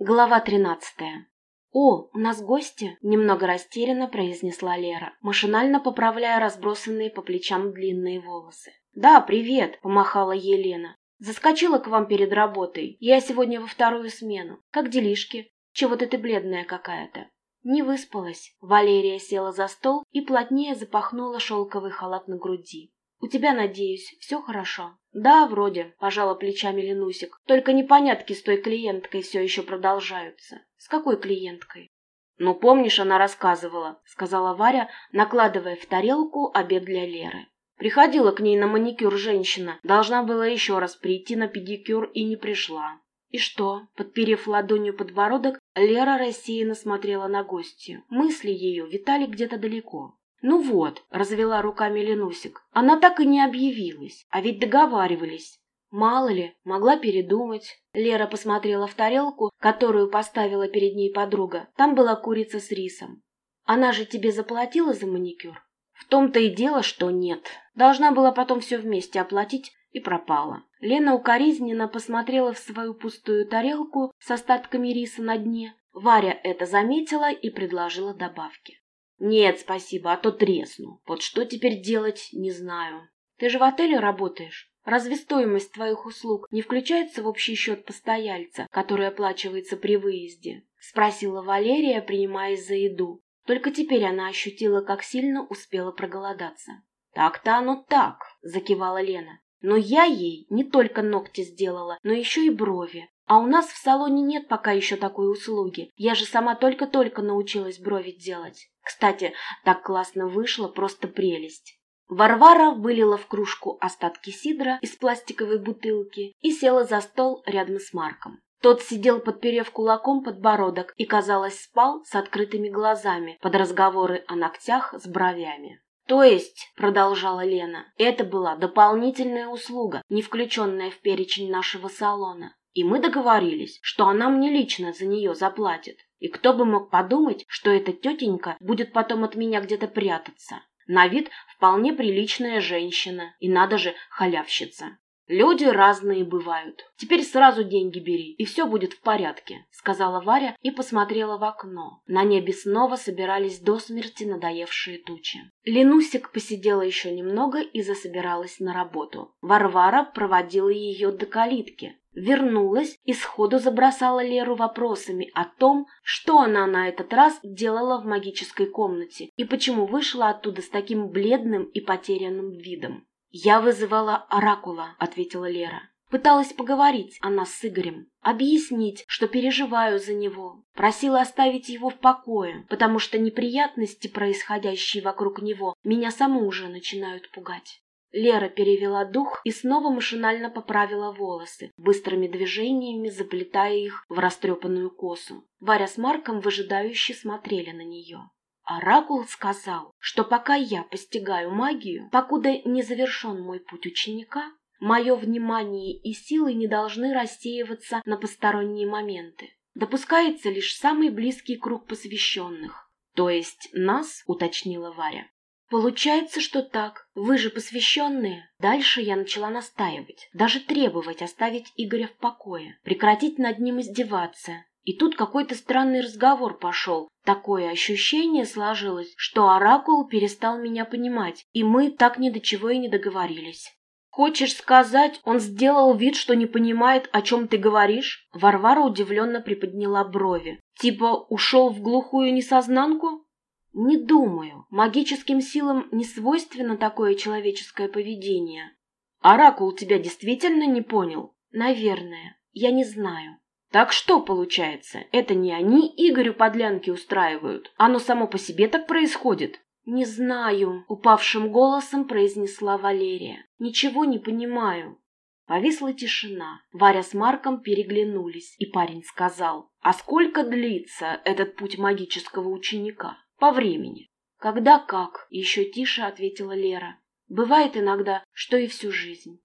Глава тринадцатая. «О, у нас гости!» – немного растерянно произнесла Лера, машинально поправляя разбросанные по плечам длинные волосы. «Да, привет!» – помахала Елена. «Заскочила к вам перед работой. Я сегодня во вторую смену. Как делишки? Чего-то ты бледная какая-то». Не выспалась. Валерия села за стол и плотнее запахнула шелковый халат на груди. «У тебя, надеюсь, все хорошо?» «Да, вроде», – пожала плечами Ленусик. «Только непонятки с той клиенткой все еще продолжаются». «С какой клиенткой?» «Ну, помнишь, она рассказывала», – сказала Варя, накладывая в тарелку обед для Леры. Приходила к ней на маникюр женщина, должна была еще раз прийти на педикюр и не пришла. И что? Подперев ладонью подбородок, Лера рассеянно смотрела на гостью. Мысли ее витали где-то далеко. «Ну вот», — развела руками Ленусик, — «она так и не объявилась, а ведь договаривались». «Мало ли, могла передумать». Лера посмотрела в тарелку, которую поставила перед ней подруга. Там была курица с рисом. «Она же тебе заплатила за маникюр?» «В том-то и дело, что нет. Должна была потом все вместе оплатить и пропала». Лена укоризненно посмотрела в свою пустую тарелку с остатками риса на дне. Варя это заметила и предложила добавки. «Нет, спасибо, а то тресну. Вот что теперь делать, не знаю. Ты же в отеле работаешь? Разве стоимость твоих услуг не включается в общий счет постояльца, который оплачивается при выезде?» — спросила Валерия, принимаясь за еду. Только теперь она ощутила, как сильно успела проголодаться. «Так-то оно так», — закивала Лена. «Но я ей не только ногти сделала, но еще и брови. А у нас в салоне нет пока еще такой услуги. Я же сама только-только научилась брови делать. Кстати, так классно вышло, просто прелесть. Варвара вылила в кружку остатки сидра из пластиковой бутылки и села за стол рядом с Марком. Тот сидел, подперев кулаком подбородок и, казалось, спал с открытыми глазами под разговоры о ногтях с бровями. «То есть», — продолжала Лена, — «это была дополнительная услуга, не включенная в перечень нашего салона. И мы договорились, что она мне лично за нее заплатит. И кто бы мог подумать, что эта тетенька будет потом от меня где-то прятаться. На вид вполне приличная женщина, и надо же халявщица. Люди разные бывают. Теперь сразу деньги бери, и все будет в порядке, сказала Варя и посмотрела в окно. На небе снова собирались до смерти надоевшие тучи. Ленусик посидела еще немного и засобиралась на работу. Варвара проводила ее до калитки. Вернулась и сходу забросала Леру вопросами о том, что она на этот раз делала в магической комнате и почему вышла оттуда с таким бледным и потерянным видом. «Я вызывала Оракула», — ответила Лера. Пыталась поговорить она с Игорем, объяснить, что переживаю за него. Просила оставить его в покое, потому что неприятности, происходящие вокруг него, меня саму уже начинают пугать. Лера перевела дух и снова машинально поправила волосы, быстрыми движениями заплетая их в растрепанную косу. Варя с Марком выжидающе смотрели на нее. Оракул сказал, что пока я постигаю магию, покуда не завершен мой путь ученика, мое внимание и силы не должны рассеиваться на посторонние моменты. Допускается лишь самый близкий круг посвященных. То есть нас, уточнила Варя. Получается, что так. Вы же посвященные. Дальше я начала настаивать, даже требовать оставить Игоря в покое, прекратить над ним издеваться, и тут какой-то странный разговор пошел. Такое ощущение сложилось, что Оракул перестал меня понимать, и мы так ни до чего и не договорились. «Хочешь сказать, он сделал вид, что не понимает, о чем ты говоришь?» Варвара удивленно приподняла брови. «Типа ушел в глухую несознанку?» «Не думаю. Магическим силам не свойственно такое человеческое поведение». «Оракул тебя действительно не понял?» «Наверное. Я не знаю». Так что получается, это не они Игорю подлянки устраивают, оно само по себе так происходит? Не знаю, упавшим голосом произнесла Валерия. Ничего не понимаю. Повисла тишина. Варя с Марком переглянулись, и парень сказал, «А сколько длится этот путь магического ученика? По времени?» «Когда как?» — еще тише ответила Лера. «Бывает иногда, что и всю жизнь».